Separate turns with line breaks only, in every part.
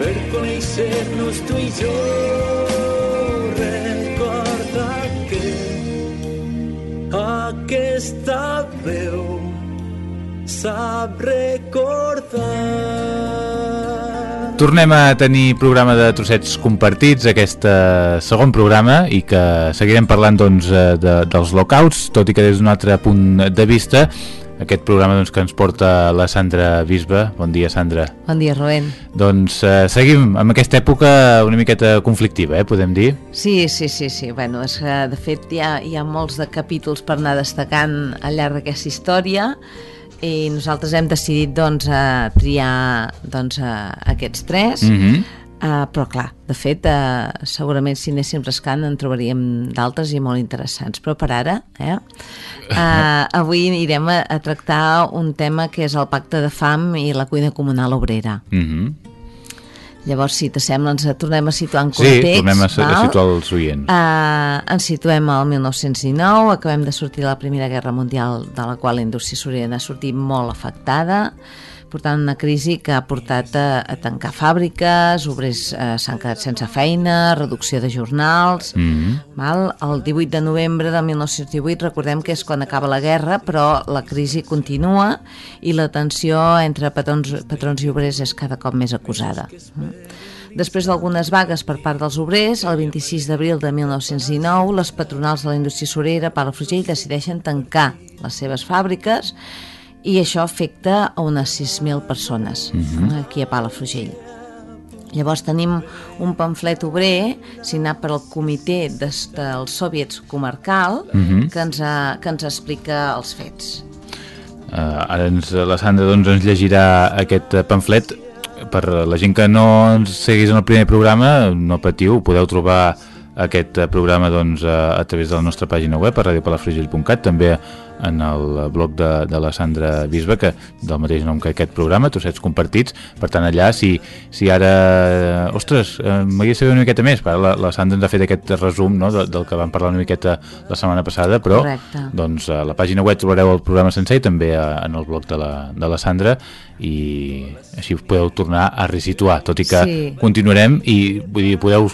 per conèixer-nos tu i jo. Recorda que aquesta veu sap recordar.
Tornem a tenir programa de trossets compartits, aquest eh, segon programa, i que seguirem parlant doncs, eh, de, dels lockouts, tot i que des d'un altre punt de vista, aquest programa doncs, que ens porta la Sandra Bisba. Bon dia, Sandra.
Bon dia, Rubén.
Doncs eh, seguim amb aquesta època una miqueta conflictiva, eh, podem dir?
Sí, sí, sí, sí. Bueno, és que, de fet, hi ha, hi ha molts de capítols per anar destacant al llarg d'aquesta història, i nosaltres hem decidit doncs, a triar doncs, a aquests tres
Mm -hmm.
Uh, però clar, de fet uh, segurament si anéssim rascant en trobaríem d'altres i molt interessants, però per ara eh, uh, avui anirem a, a tractar un tema que és el pacte de fam i la cuina comunal obrera
Mm -hmm.
llavors si t'assembla ens tornem a situar en
Sí,
context
tornem a, a situar els oients.
Uh, ens situem al 1919, acabem de sortir de la Primera Guerra Mundial, de la qual la indústria surera n'ha sortit molt afectada, portant una crisi que ha portat a, a tancar fàbriques, obrers uh, s'han quedat sense feina, reducció de jornals...
Mm -hmm.
Val? El 18 de novembre de 1918 recordem que és quan acaba la guerra, però la crisi continua i la tensió entre patrons, patrons i obrers és cada cop més acusada. Mm. Després d'algunes vagues per part dels obrers, el 26 d'abril de 1919, les patronals de la indústria surera, Palafrugell, decideixen tancar les seves fàbriques i això afecta a unes 6.000 persones eh, aquí a Palafrugell. Llavors tenim un pamflet obrer signat per al comitè des, dels soviets comarcal
Mhm.
que, ens, ha, que ens explica els fets.
Uh, ara ens, la Sandra doncs, ens llegirà aquest pamflet per la gent que no ens seguís en el primer programa no patiu, podeu trobar aquest programa doncs, a, a través de la nostra pàgina web a radiopalafrugell.cat també en el blog de, de la Sandra Bisba que del mateix nom que aquest programa Trossets compartits, per tant allà si, si ara, ostres eh, m'hauria saber una miqueta més, la, la Sandra ens ha fet aquest resum no, de, del que vam parlar una miqueta la setmana passada, però
Correcte.
doncs a la pàgina web trobareu el programa sencer i també a, en el blog de la, de la Sandra i així us podeu tornar a resituar, tot i que
Sí.
continuarem i vull dir, podeu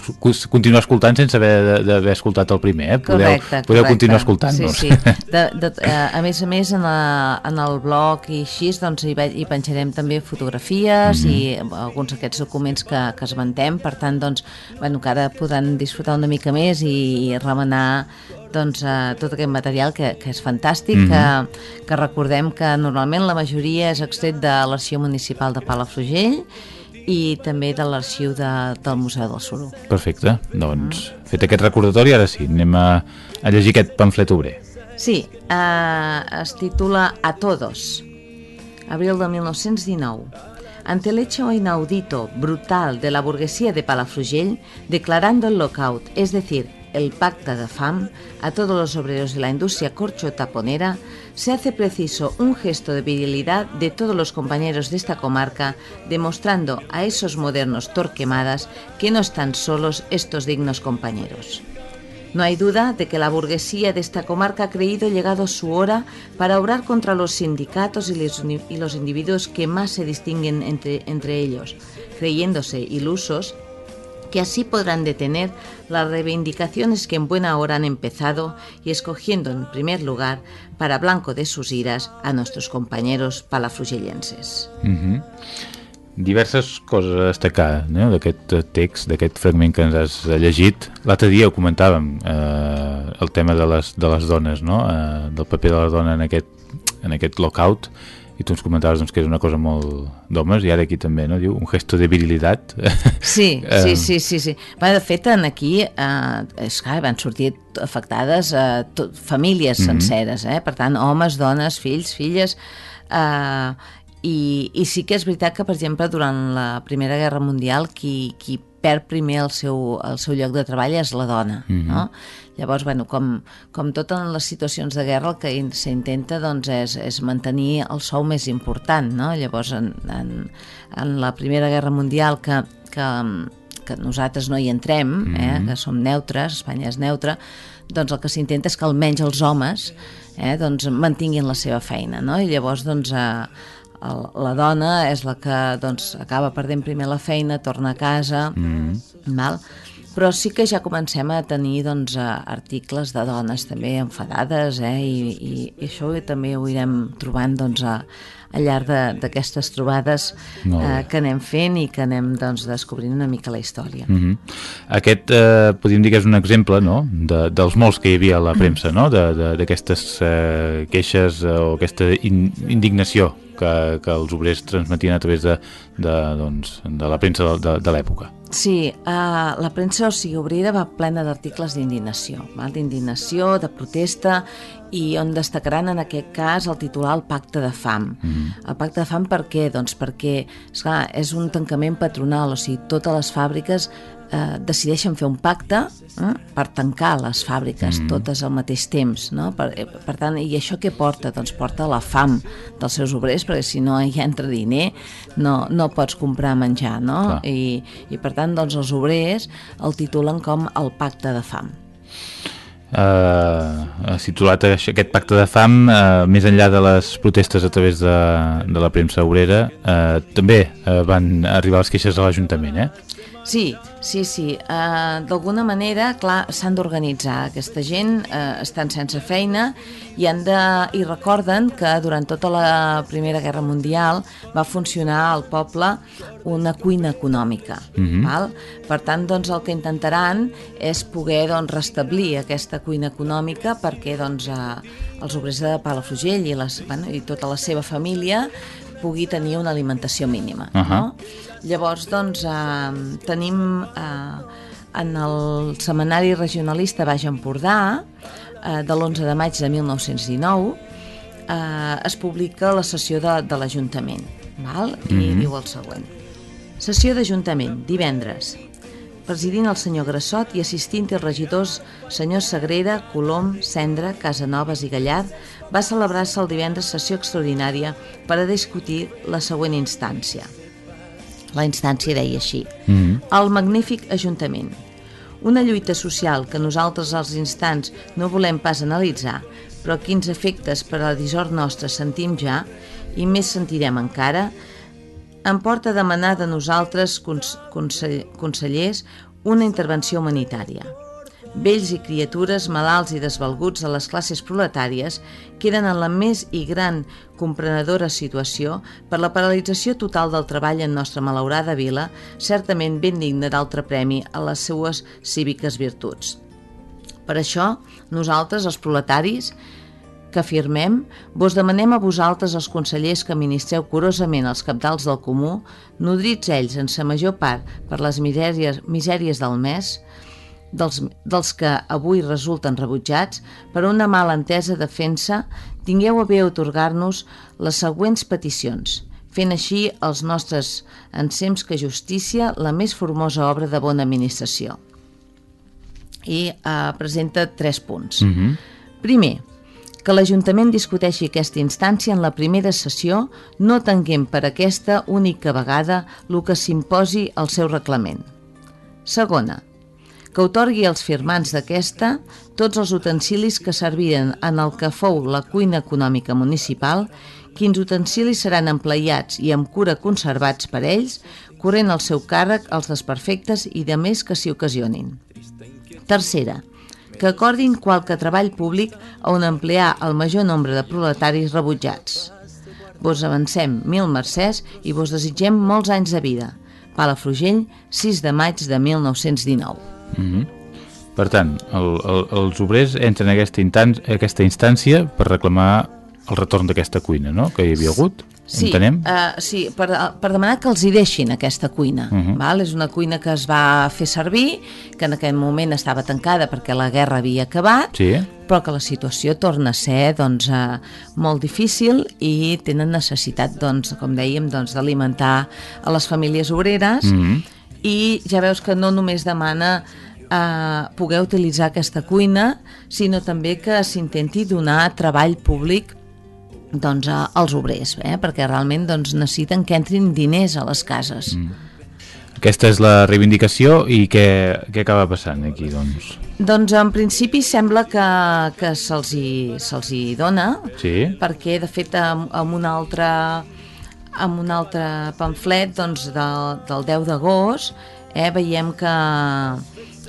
continuar escoltant sense haver d'haver escoltat el primer, eh? podeu,
Correcte,
podeu
correcte.
continuar escoltant-nos.
Sí, sí. De, de, eh, a més a més, en, la, en el blog i així, doncs hi, hi penjarem també fotografies i alguns d'aquests documents que, que esmentem, per tant, doncs, bueno, que ara podran disfrutar una mica més i, i remenar doncs, eh, tot aquest material que, que és fantàstic, que, que recordem que normalment la majoria és extret de l'Arxiu Municipal de Palafrugell i també de l'arxiu de, del Museu del Suro.
Perfecte, doncs fet aquest recordatori, ara sí, anem a, a llegir aquest pamflet obrer.
Sí, eh, titula A Todos, abril de 1919. Ante el hecho inaudito, brutal de la burguesía de Palafrugell, declarando el lockout, es decir, el pacta de FAM, a todos los obreros de la industria corcho-taponera, se hace preciso un gesto de virilidad de todos los compañeros de esta comarca, demostrando a esos modernos torquemadas que no están solos estos dignos compañeros. No hay duda de que la burguesía de esta comarca ha creído llegado su hora para obrar contra los sindicatos y los, individuos que más se distinguen entre, ellos, creyéndose ilusos que así podrán detener las reivindicaciones que en buena hora han empezado y escogiendo en primer lugar para blanco de sus iras a nuestros compañeros palafrugellenses.
Diverses coses a destacar no? d'aquest eh, text, d'aquest fragment que ens has llegit. L'altre dia ho comentàvem, eh, el tema de les, de les dones, no? eh, del paper de la dona en aquest, en aquest lockout, i tu ens comentaves doncs, que és una cosa molt d'homes, i ara aquí també, no? Diu, un gesto de virilitat.
Sí,
Eh,
sí, sí, sí, sí. Va, de fet, en aquí eh, és clar, van sortir afectades eh, tot, famílies
Mhm.
senceres, eh? per tant, homes, dones, fills, filles, eh, i, i sí que és veritat que, per exemple, durant la Primera Guerra Mundial, qui, qui perd primer el seu, el seu lloc de treball és la dona, mm -hmm. no? Llavors, bueno, com, com tot en les situacions de guerra, el que s'intenta doncs, és, és mantenir el sou més important, no? Llavors, en, en, en la Primera Guerra Mundial, que, que, que nosaltres no hi entrem, mm -hmm. eh, que som neutres, Espanya és neutra, doncs el que s'intenta és que almenys els homes eh, doncs, mantinguin la seva feina, no? I llavors, doncs, eh, el, la dona és la que doncs, acaba perdent primer la feina, torna a casa, mm. val? però sí que ja comencem a tenir doncs, articles de dones també enfadades eh? I, i, i això també ho irem trobant doncs, a, al llarg d'aquestes trobades eh, que anem fent i que anem doncs, descobrint una mica la història.
Mm -hmm. Aquest, eh, podríem dir que és un exemple no? de, dels molts que hi havia a la premsa, no? d'aquestes eh, queixes eh, o aquesta in, indignació que, que els obrers transmetien a través de, de, doncs, de la premsa de, de, de l'època.
Sí, uh, la premsa o sigui, obrera va plena d'articles d'indignació, d'indignació, de protesta, i on destacaran en aquest cas el titular el Pacte de Fam. Mm -hmm. El Pacte de Fam per què? Doncs perquè esclar, és un tancament patronal, o sigui, totes les fàbriques eh, decideixen fer un pacte eh, per tancar les fàbriques mm totes al mateix temps. No? Per, eh, per tant, i això què porta? Doncs porta la fam dels seus obrers, perquè si no hi entra diner no, no pots comprar menjar. No? I, I per tant, doncs, els obrers el titulen com el Pacte de Fam
eh, situat aquest pacte de fam eh, més enllà de les protestes a través de, de la premsa obrera eh, també eh, van arribar les queixes a l'Ajuntament eh?
Sí, sí, sí. Uh, D'alguna manera, clar, s'han d'organitzar. Aquesta gent uh, estan sense feina i, han de, i recorden que durant tota la Primera Guerra Mundial va funcionar al poble una cuina econòmica. Mm -hmm. val? Per tant, doncs, el que intentaran és poder doncs, restablir aquesta cuina econòmica perquè doncs, uh, els obrers de Palafrugell i, les, bueno, i tota la seva família pugui tenir una alimentació mínima. Uh -huh. no? Llavors, doncs, eh, tenim eh, en el Semanari Regionalista Baix Empordà, eh, de l'11 de maig de 1919, eh, es publica la sessió de, de l'Ajuntament, val? i mm -hmm. diu el següent. Sessió d'Ajuntament, divendres, presidint el senyor Grassot i assistint els regidors senyor Sagrera, Colom, Cendra, Casanovas i Gallard, va celebrar-se el divendres sessió extraordinària per a discutir la següent instància. La instància deia així. Mm -hmm. El magnífic Ajuntament. Una lluita social que nosaltres als instants no volem pas analitzar, però quins efectes per a la dissort nostra sentim ja, i més sentirem encara, em porta a demanar de nosaltres, cons consellers, una intervenció humanitària vells i criatures malalts i desvalguts de les classes proletàries queden en la més i gran comprenedora situació per la paralització total del treball en nostra malaurada vila, certament ben digna d'altre premi a les seues cíviques virtuts. Per això, nosaltres, els proletaris, que afirmem, vos demanem a vosaltres, els consellers que ministreu curosament els capdals del comú, nodrits ells en sa major part per les misèries, misèries del mes, dels, dels que avui resulten rebutjats per una mala entesa defensa, tingueu a bé otorgar-nos les següents peticions, fent així els nostres ensems que justícia la més formosa obra de bona administració. I eh, presenta tres punts. Mm -hmm. Primer, que l'Ajuntament discuteixi aquesta instància en la primera sessió, no tanquem per aquesta única vegada el que s'imposi al seu reglament. Segona, que otorgui als firmants d'aquesta tots els utensilis que serviren en el que fou la cuina econòmica municipal, quins utensilis seran empleiats i amb cura conservats per ells, corrent al seu càrrec els desperfectes i de més que s'hi ocasionin. Tercera, que acordin qualque treball públic on emplear el major nombre de proletaris rebutjats. Vos avancem mil mercès i vos desitgem molts anys de vida. Palafrugell, 6 de maig de 1919. Mm -hmm.
Per tant, el, el, els obrers entren en aquesta, aquesta instància per reclamar el retorn d'aquesta cuina, no?, que hi havia hagut.
Sí,
entenem?
Uh, sí per, per demanar que els hi deixin aquesta cuina. Uh -huh. val? És una cuina que es va fer servir, que en aquell moment estava tancada perquè la guerra havia acabat,
sí.
però que la situació torna a ser doncs, eh, molt difícil i tenen necessitat, doncs, com dèiem, doncs, d'alimentar a les famílies obreres
Mm -hmm.
I ja veus que no només demana eh, poder utilitzar aquesta cuina, sinó també que s'intenti donar treball públic doncs, als obrers, eh? perquè realment doncs, necessiten que entrin diners a les cases. Mm.
Aquesta és la reivindicació i què, què acaba passant aquí, doncs?
Doncs en principi sembla que, que se'ls hi, se hi dona,
Sí?
perquè de fet amb, amb un altre amb un altre pamflet doncs, de, del 10 d'agost eh, veiem que,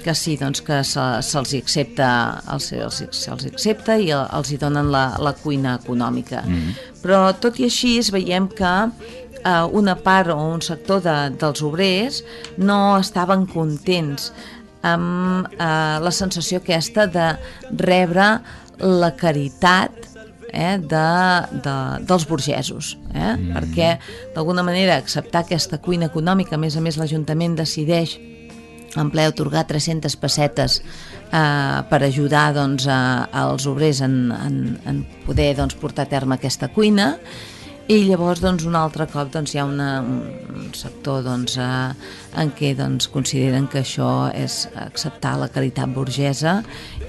que sí, doncs que se'ls se, accepta els, els, se'ls accepta i els hi donen la, la cuina econòmica
Mm.
però tot i així veiem que eh, una part o un sector de, dels obrers no estaven contents amb eh, la sensació aquesta de rebre la caritat eh, de, de, dels burgesos, eh? mm. perquè d'alguna manera acceptar aquesta cuina econòmica, a més a més l'Ajuntament decideix en ple otorgar 300 pessetes eh, per ajudar doncs, a, als obrers en, en, en poder doncs, portar a terme aquesta cuina i llavors doncs, un altre cop doncs, hi ha una, un sector doncs, eh, en què doncs, consideren que això és acceptar la caritat burgesa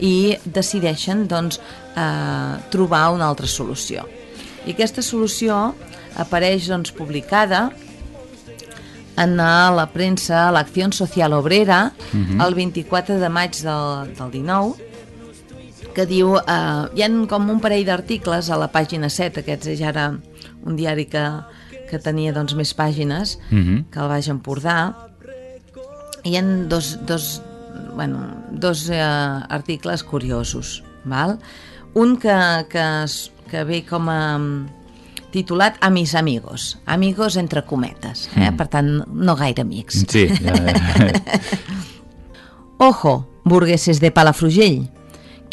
i decideixen doncs, eh, trobar una altra solució. I aquesta solució apareix doncs, publicada en la premsa l'Acció Social Obrera uh -huh. el 24 de maig del, del 19 que diu, eh, hi han com un parell d'articles a la pàgina 7, aquests és ara un diari que, que tenia doncs, més pàgines,
Mm -hmm.
que el Baix Empordà, hi han dos, dos, bueno, dos eh, articles curiosos, val? un que, que, que ve com a mm, titulat A mis amigos, amigos entre cometes, eh?
Mm.
per tant no gaire amics.
Sí, ja,
Ojo, burgueses de Palafrugell,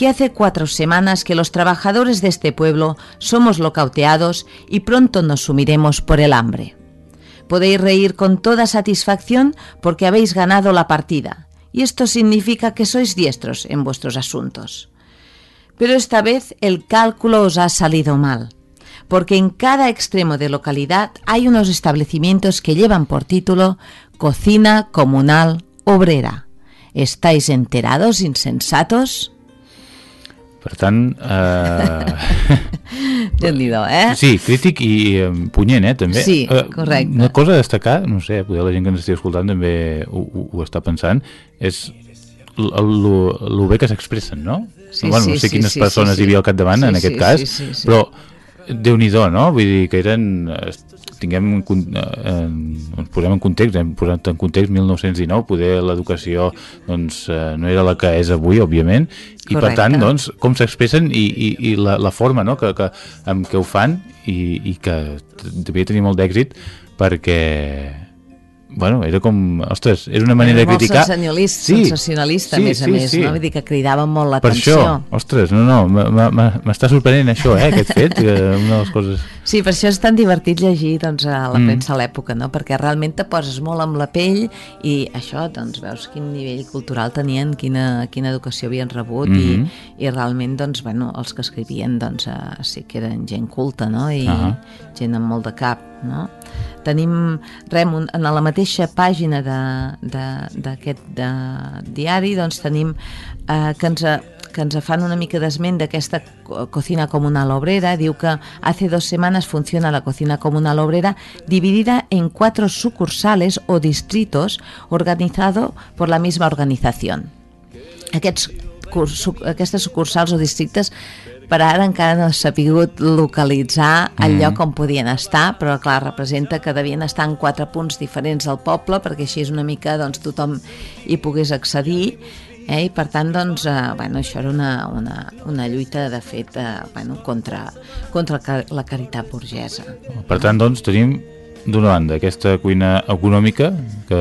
que hace cuatro semanas que los trabajadores de este pueblo somos locauteados y pronto nos sumiremos por el hambre. Podéis reír con toda satisfacción porque habéis ganado la partida, y esto significa que sois diestros en vuestros asuntos. Pero esta vez el cálculo os ha salido mal, porque en cada extremo de localidad hay unos establecimientos que llevan por título Cocina Comunal Obrera. ¿Estáis enterados, insensatos?
Per tant... Eh...
déu eh?
Sí, crític i eh, punyent, eh, també.
Sí,
Eh,
correcte.
Una cosa a destacar, no sé, poder la gent que ens estigui escoltant també ho, ho, ho està pensant, és el- bé que s'expressen, no?
Sí,
bueno,
sí,
no sé
sí,
quines
sí,
persones
sí,
hi havia al
sí.
capdavant
Sí,
en
sí,
aquest cas,
sí, sí, sí.
però déu-n'hi-do, no? Vull dir que eren... eh, tinguem eh, en, ens posem en context, hem posat en context 1919, poder l'educació doncs, eh, no era la que és avui, òbviament, i per
Correcte.
tant, doncs, com s'expressen i, i, i la, la forma no? que, que, amb què ho fan i, i que devia tenir molt d'èxit perquè bueno, era com, ostres, era una manera
Era
de criticar
sensacionalista,
Sí,
sensacionalista
sí,
a més a
sí,
més,
sí.
no? Vull dir que cridaven molt
per això,
l'atenció.
ostres, no, no, m'està sorprenent això, eh, aquest fet, que una de les coses...
Sí, per això és tan divertit llegir doncs, a la
Mm.
premsa a l'època, no? perquè realment te poses molt amb la pell i això, doncs, veus quin nivell cultural tenien, quina, quina educació havien rebut
Mhm.
i, i realment doncs, bueno, els que escrivien doncs, eh, sí que eren gent culta no? i
Ahà.
gent amb molt de cap. No? Tenim, rem, en la mateixa pàgina d'aquest diari doncs, tenim eh, que ens que ens fan una mica d'esment d'aquesta co- cocina comunal obrera. Diu que hace dos semanas funciona la cocina comunal obrera dividida en cuatro sucursales o distritos organizado por la misma organización. Aquests, aquestes sucursals o districtes per ara encara no s'ha sabut localitzar el lloc on podien estar, però clar, representa que devien estar en quatre punts diferents del poble perquè així és una mica doncs, tothom hi pogués accedir eh? i per tant doncs, eh, bueno, això era una, una, una lluita de fet eh, bueno, contra, contra la caritat burgesa.
Per tant, doncs, tenim d'una banda aquesta cuina econòmica que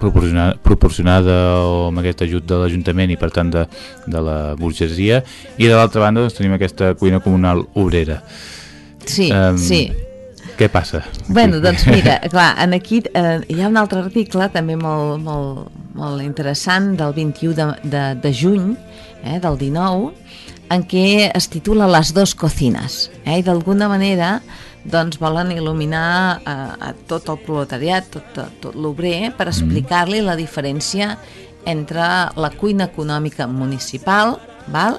proporcionada, proporcionada o amb aquest ajut de l'Ajuntament i per tant de, de la burgesia i de l'altra banda doncs, tenim aquesta cuina comunal obrera.
Sí,
Em,
sí.
Què passa?
Bueno, doncs mira, clar, en aquí eh, hi ha un altre article també molt, molt, molt interessant del 21 de, de, de juny eh, del 19 en què es titula Les dos cocines, eh? i d'alguna manera doncs volen il·luminar a, a tot el proletariat, tot, tot, tot l'obrer, per explicar-li la diferència entre la cuina econòmica municipal val?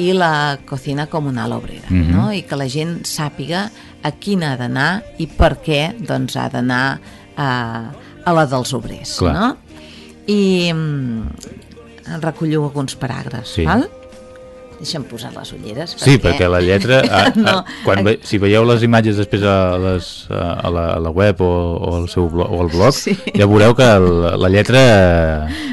i la cocina comunal obrera,
Mhm.
no? i que la gent sàpiga a quina ha d'anar i per què doncs, ha d'anar a, a la dels obrers.
Clar.
No? I mm, recollo alguns paràgrafs,
Sí.
val? Deixa'm posar les ulleres.
Sí, perquè la lletra, a, a,
No.
quan ve, si veieu les imatges després a, les, a, la, a la web o, o, al seu blog, o al blog,
Sí.
ja veureu que el, la lletra...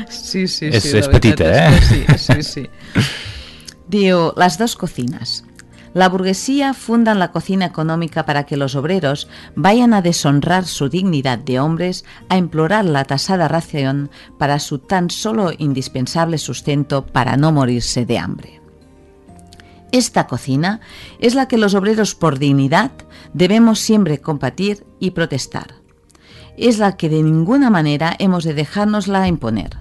Sí, sí,
És-
sí.
és
la
petita,
és
eh?
que Sí, sí, sí. Diu, las dos cocinas. La burguesía funda la cocina económica para que los obreros vayan a deshonrar su dignidad de hombres, a implorar la tasada ración para su tan solo indispensable sustento para no morirse de hambre. Esta cocina es la que los obreros por dignidad debemos siempre combatir y protestar. Es la que de ninguna manera hemos de dejárnosla imponer.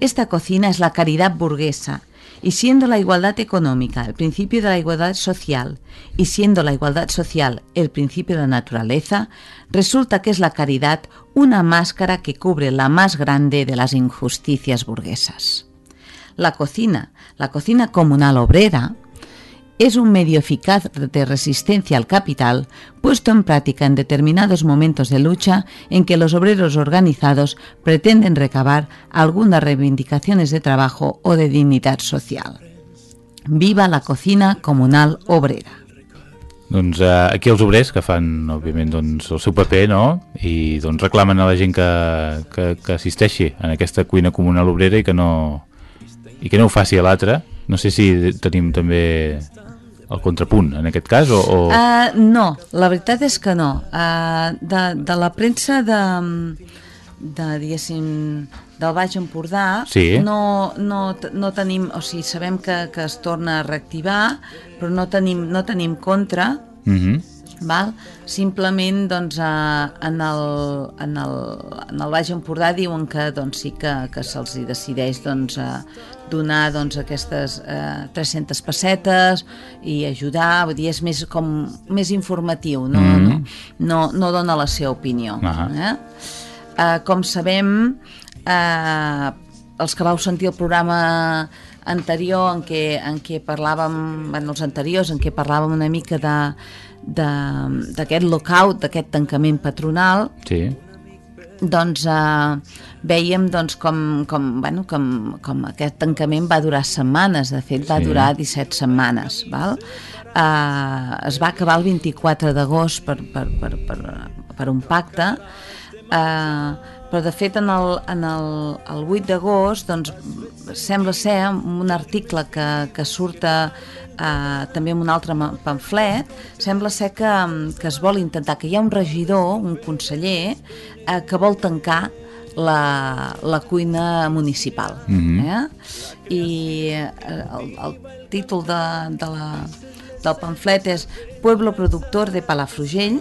Esta cocina es la caridad burguesa, y siendo la igualdad económica el principio de la igualdad social, y siendo la igualdad social el principio de la naturaleza, resulta que es la caridad una máscara que cubre la más grande de las injusticias burguesas. La cocina, la cocina comunal obrera, es un medio eficaz de resistencia al capital puesto en práctica en determinados momentos de lucha en que los obreros organizados pretenden recabar algunas reivindicaciones de trabajo o de dignidad social. Viva la cocina comunal obrera.
Doncs eh, aquí els obrers que fan, òbviament, doncs, el seu paper, no? I doncs reclamen a la gent que, que, que assisteixi en aquesta cuina comunal obrera i que no, i que no ho faci a l'altre. No sé si tenim també el contrapunt en aquest cas o... o...
Uh, no, la veritat és que no. Uh, de, de la premsa de, de diguéssim, del Baix Empordà
Sí.
no, no, no tenim, o sigui, sabem que, que es torna a reactivar, però no tenim, no tenim contra,
Mhm.
Val? simplement doncs, eh, en, el, en, el, en el Baix Empordà diuen que doncs, sí que, que se'ls decideix doncs, eh, donar doncs, aquestes eh, 300 pessetes i ajudar, vull dir, és més, com, més informatiu, no,
Mhm.
no, no, no dona la seva opinió.
Ahà.
Eh? Eh, com sabem, eh, els que vau sentir el programa anterior en què, en què parlàvem, bueno, els anteriors, en què parlàvem una mica de- d'aquest lockout, d'aquest tancament patronal,
Sí.
doncs eh, vèiem doncs, com, com, bueno, com, com aquest tancament va durar setmanes, de fet va
Sí.
durar 17 setmanes. Val? Eh, es va acabar el 24 d'agost per, per, per, per, per un pacte, eh, però de fet en el, en el, el 8 d'agost doncs, sembla ser un article que, que surt a, eh, també en un altre pamflet, sembla ser que, que es vol intentar, que hi ha un regidor, un conseller, eh, que vol tancar la, la cuina municipal.
Mhm.
eh? I eh, el, el títol de, de la, del pamflet és Pueblo Productor de Palafrugell,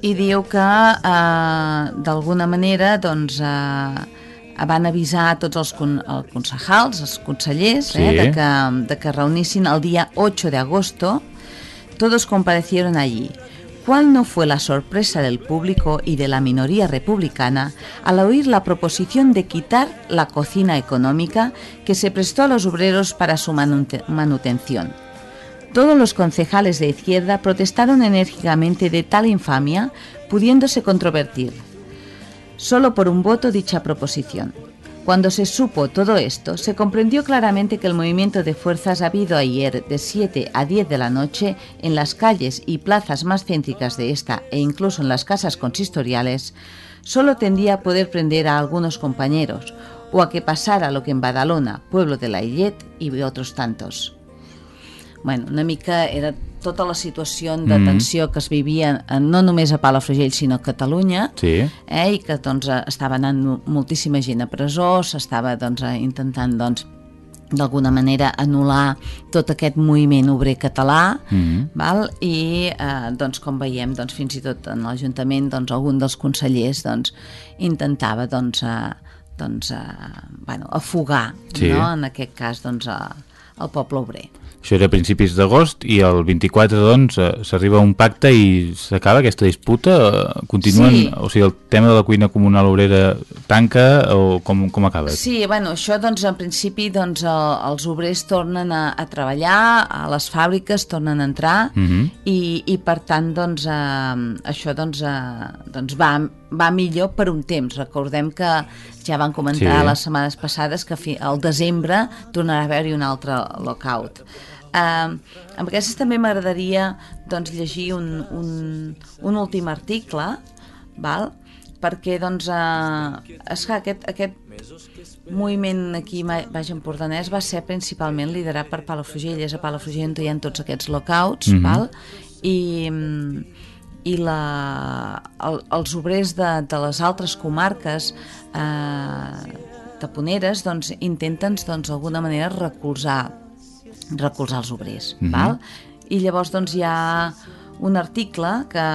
i diu que eh, d'alguna manera doncs, eh, van avisar a tots els, con els concejals, els consellers,
Sí.
eh, de, que, de que reunissin el dia 8 de agosto. Todos comparecieron allí. ¿Cuál no fue la sorpresa del público y de la minoría republicana al oír la proposición de quitar la cocina económica que se prestó a los obreros para su manute- manutención? Todos los concejales de izquierda protestaron enérgicamente de tal infamia, pudiéndose controvertir. Solo por un voto dicha proposición. Cuando se supo todo esto, se comprendió claramente que el movimiento de fuerzas habido ayer de 7 a 10 de la noche en las calles y plazas más céntricas de esta e incluso en las casas consistoriales, solo tendía a poder prender a algunos compañeros o a que pasara lo que en Badalona, pueblo de la Illet y otros tantos. Bueno, una mica era tota la situació de
Mhm.
tensió que es vivia eh, no només a Palafrugell sinó a Catalunya
Sí.
eh, i que doncs, eh, estava anant mo- moltíssima gent a presó, s'estava doncs, eh, intentant doncs, d'alguna manera anul·lar tot aquest moviment obrer català
Mhm.
val? i eh, doncs, com veiem doncs, fins i tot en l'Ajuntament doncs, algun dels consellers doncs, intentava doncs, eh, doncs, eh, bueno, afogar
Sí.
no? en aquest cas doncs, eh, el poble obrer.
Això era a principis d'agost i el 24 doncs eh, s'arriba a un pacte i s'acaba aquesta disputa? Eh, Continuen,
Sí.
o sigui, el tema de la cuina comunal obrera tanca o com, com acaba?
Sí, bueno, això doncs en principi doncs, el, els obrers tornen a, a treballar, a les fàbriques tornen a entrar
Mhm.
i, i per tant doncs, eh, això doncs, eh, doncs va, va millor per un temps. Recordem que ja van comentar
Sí.
les setmanes passades que fi, al desembre tornarà a haver-hi un altre lockout. Uh, amb aquestes també m'agradaria doncs, llegir un, un, un últim article val? perquè doncs, eh, és que aquest, aquest moviment aquí a Baix Empordanès va ser principalment liderat per Palafrugell, és a Palafrugell on hi ha tots aquests lockouts,
Mhm.
val? i, mm, i la, el, els obrers de, de les altres comarques eh, taponeres doncs, intenten doncs, d'alguna manera recolzar recolzar els obrers.
Mhm.
val? I llavors doncs, hi ha un article que,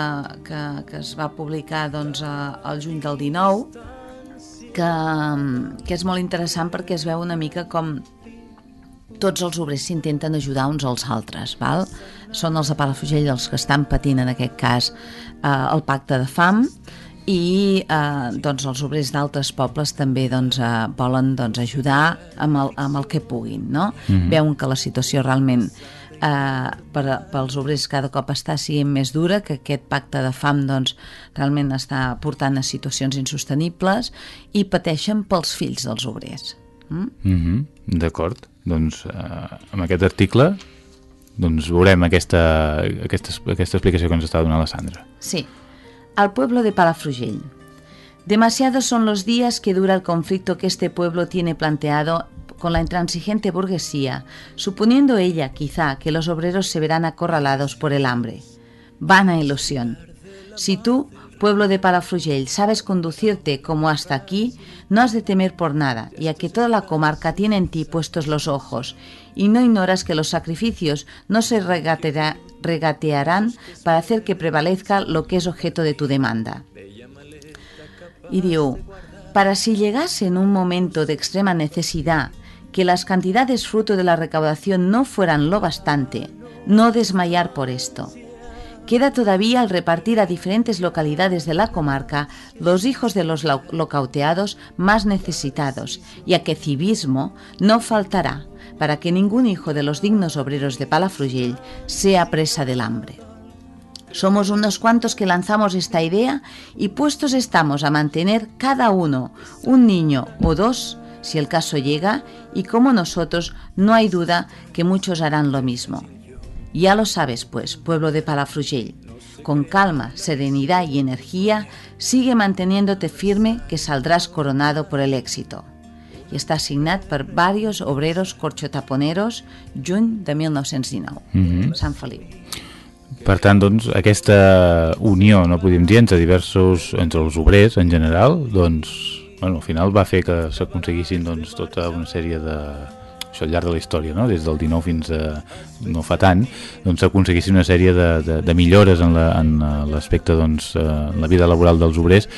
que, que es va publicar doncs, al juny del 19 que, que és molt interessant perquè es veu una mica com tots els obrers s'intenten ajudar uns als altres, val? Són els de Palafrugell els que estan patint en aquest cas eh, el pacte de fam i eh, doncs els obrers d'altres pobles també doncs, eh, volen doncs, ajudar amb el, amb el que puguin, no?
Mhm.
Veuen que la situació realment eh, per, pels obrers cada cop està sent més dura, que aquest pacte de fam doncs, realment està portant a situacions insostenibles i pateixen pels fills dels obrers. Mm?
Mm D'acord, doncs eh, amb aquest article doncs veurem aquesta, aquesta, aquesta explicació que ens està donant la Sandra.
Sí. Al pueblo de Palafrugell. Demasiados son los días que dura el conflicto que este pueblo tiene planteado con la intransigente burguesía, suponiendo ella, quizá, que los obreros se verán acorralados por el hambre. Vana ilusión. Si tú, pueblo de Palafrugell, sabes conducirte como hasta aquí, no has de temer por nada, ya que toda la comarca tiene en ti puestos los ojos, y no ignoras que los sacrificios no se regateará- regatearán para hacer que prevalezca lo que es objeto de tu demanda. Y digo, para si llegase en un momento de extrema necesidad que las cantidades fruto de la recaudación no fueran lo bastante, no desmayar por esto. Queda todavía al repartir a diferentes localidades de la comarca los hijos de los locauteados más necesitados, y a que civismo no faltará para que ningún hijo de los dignos obreros de Palafrugell sea presa del hambre. Somos unos cuantos que lanzamos esta idea y puestos estamos a mantener cada uno un niño o dos, si el caso llega, y como nosotros no hay duda que muchos harán lo mismo. Ya lo sabes, pues, pueblo de Palafrugell, con calma, serenidad y energía, sigue manteniéndote firme que saldrás coronado por el éxito. I està signat per varios obreros corchotaponeros, juny de 1919,
Mhm.
Sant Feliu.
Per tant, doncs, aquesta unió, no podríem dir, entre diversos, entre els obrers en general, doncs, bueno, al final va fer que s'aconseguissin doncs, tota una sèrie de això al llarg de la història, no? des del 19 fins a no fa tant, doncs s'aconseguissin una sèrie de, de, de millores en la- en la- l'aspecte, doncs, eh, en la vida laboral dels obrers,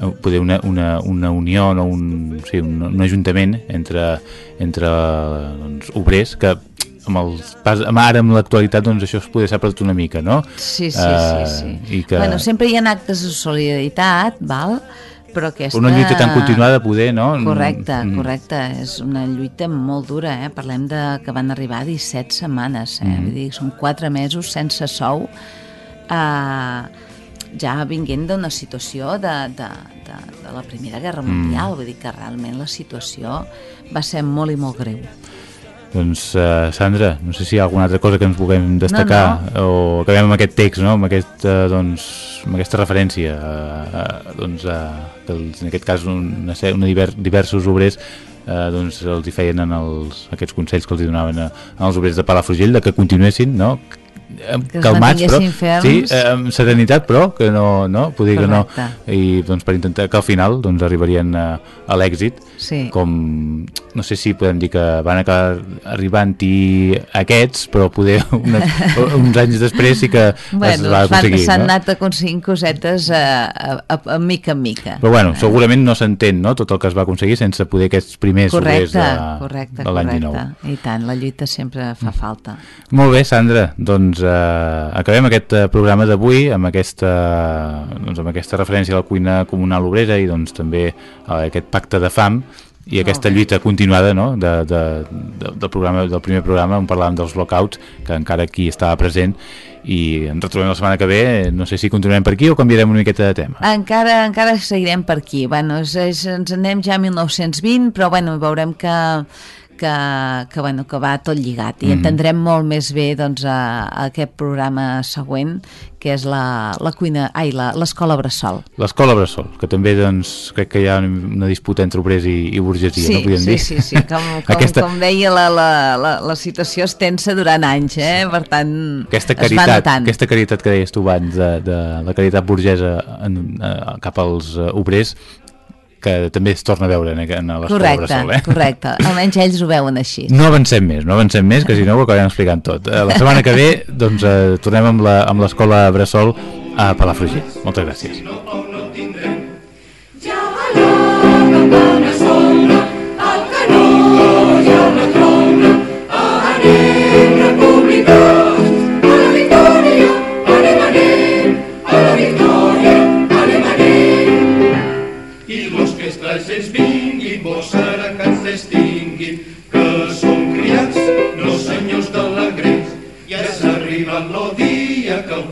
eh, poder una, una, una unió o un, sí, un, un ajuntament entre, entre doncs, obrers que amb el pas, amb ara amb l'actualitat doncs això es poder s'ha perdut una mica, no?
Sí, sí,
Eh,
sí, sí.
i que-
Bueno, sempre hi ha actes de solidaritat, val? Però aquesta...
Una lluita tan continuada poder, no?
Correcte,
Mm.
correcte. És una lluita molt dura, eh? Parlem de que van arribar 17 setmanes, eh?
Mm.
Vull dir, són 4 mesos sense sou, eh, ja vinguent d'una situació de, de, de, de la Primera Guerra
Mm.
Mundial, vull dir que realment la situació va ser molt i molt greu.
Doncs, uh, Sandra, no sé si hi ha alguna altra cosa que ens vulguem destacar
No,
o acabem amb aquest text, no? amb, aquest, uh, doncs, amb aquesta referència uh, uh, doncs, uh, que els, en aquest cas una, una diver, diversos obrers uh, doncs, els hi feien en els, aquests consells que els donaven a, als obrers de Palafrugell de que continuessin no? Eh,
Que
calmats, però...
ferms.
Sí, eh, amb serenitat, però, que no, no, poder que no. I doncs per intentar que al final doncs, arribarien a, a l'èxit,
Sí.
com, no sé si podem dir que van acabar arribant-hi aquests, però poder una, uns anys després sí que
Bueno,
va
es van-
aconseguir.
s'han
no?
anat aconseguint cosetes a, a, a, a mica en mica.
Però bueno, segurament no s'entén no? tot el que es va aconseguir sense poder aquests primers
Correcte,
de,
correcte,
de l'any
correcte.
19.
I tant, la lluita sempre fa falta.
Molt bé, Sandra, doncs eh, acabem aquest eh, programa d'avui amb, aquesta, doncs, amb aquesta referència a la cuina comunal obrera i doncs també a aquest pacte de fam i aquesta
bé.
lluita continuada no? de, de, de, del, programa, del primer programa on parlàvem dels lockouts, que encara aquí estava present i ens retrobem la setmana que ve no sé si continuarem per aquí o canviarem una miqueta de tema
Encara, encara seguirem per aquí. Bueno, és, és, ens anem ja a 1920, però bueno, veurem que, que, que, bueno, que va tot lligat i
Mhm.
entendrem molt més bé doncs, a, a aquest programa següent, que és la, la cuina, ai, la- l'escola Bressol.
L'escola Bressol, que també doncs, crec que hi ha una disputa entre obrers i, i burgesia,
Sí,
no podríem
sí,
dir?
sí, sí, com, com,
Aquesta-
com deia la, la, la, la situació és tensa durant anys, eh? per tant
aquesta caritat, aquesta caritat que deies tu abans de, de la caritat burgesa en, eh, cap als eh, obrers que també es torna a veure en, en l'escola Bressol eh?
correcte, almenys ells ho veuen així.
no avancem més, no avancem més que si no ho acabarem explicant tot. Eh, la setmana que ve doncs, eh, tornem amb la- amb l'escola Bressol a Palafrugell. Moltes gràcies.
Trona, anem republicans,
distinguin, que som criats, no senyors de la gres. Ja s'ha arribat el dia que el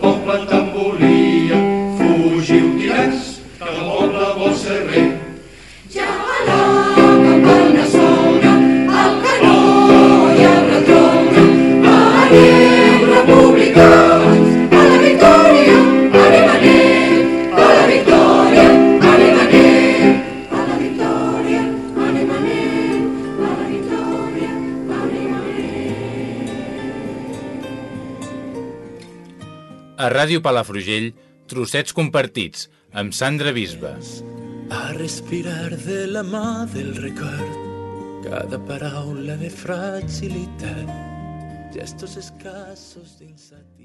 Ràdio Palafrugell trossets compartits amb Sandra Bisba
a respirar de la mà del record cada paraula de fragilitat gestos escassos d'insatisfacció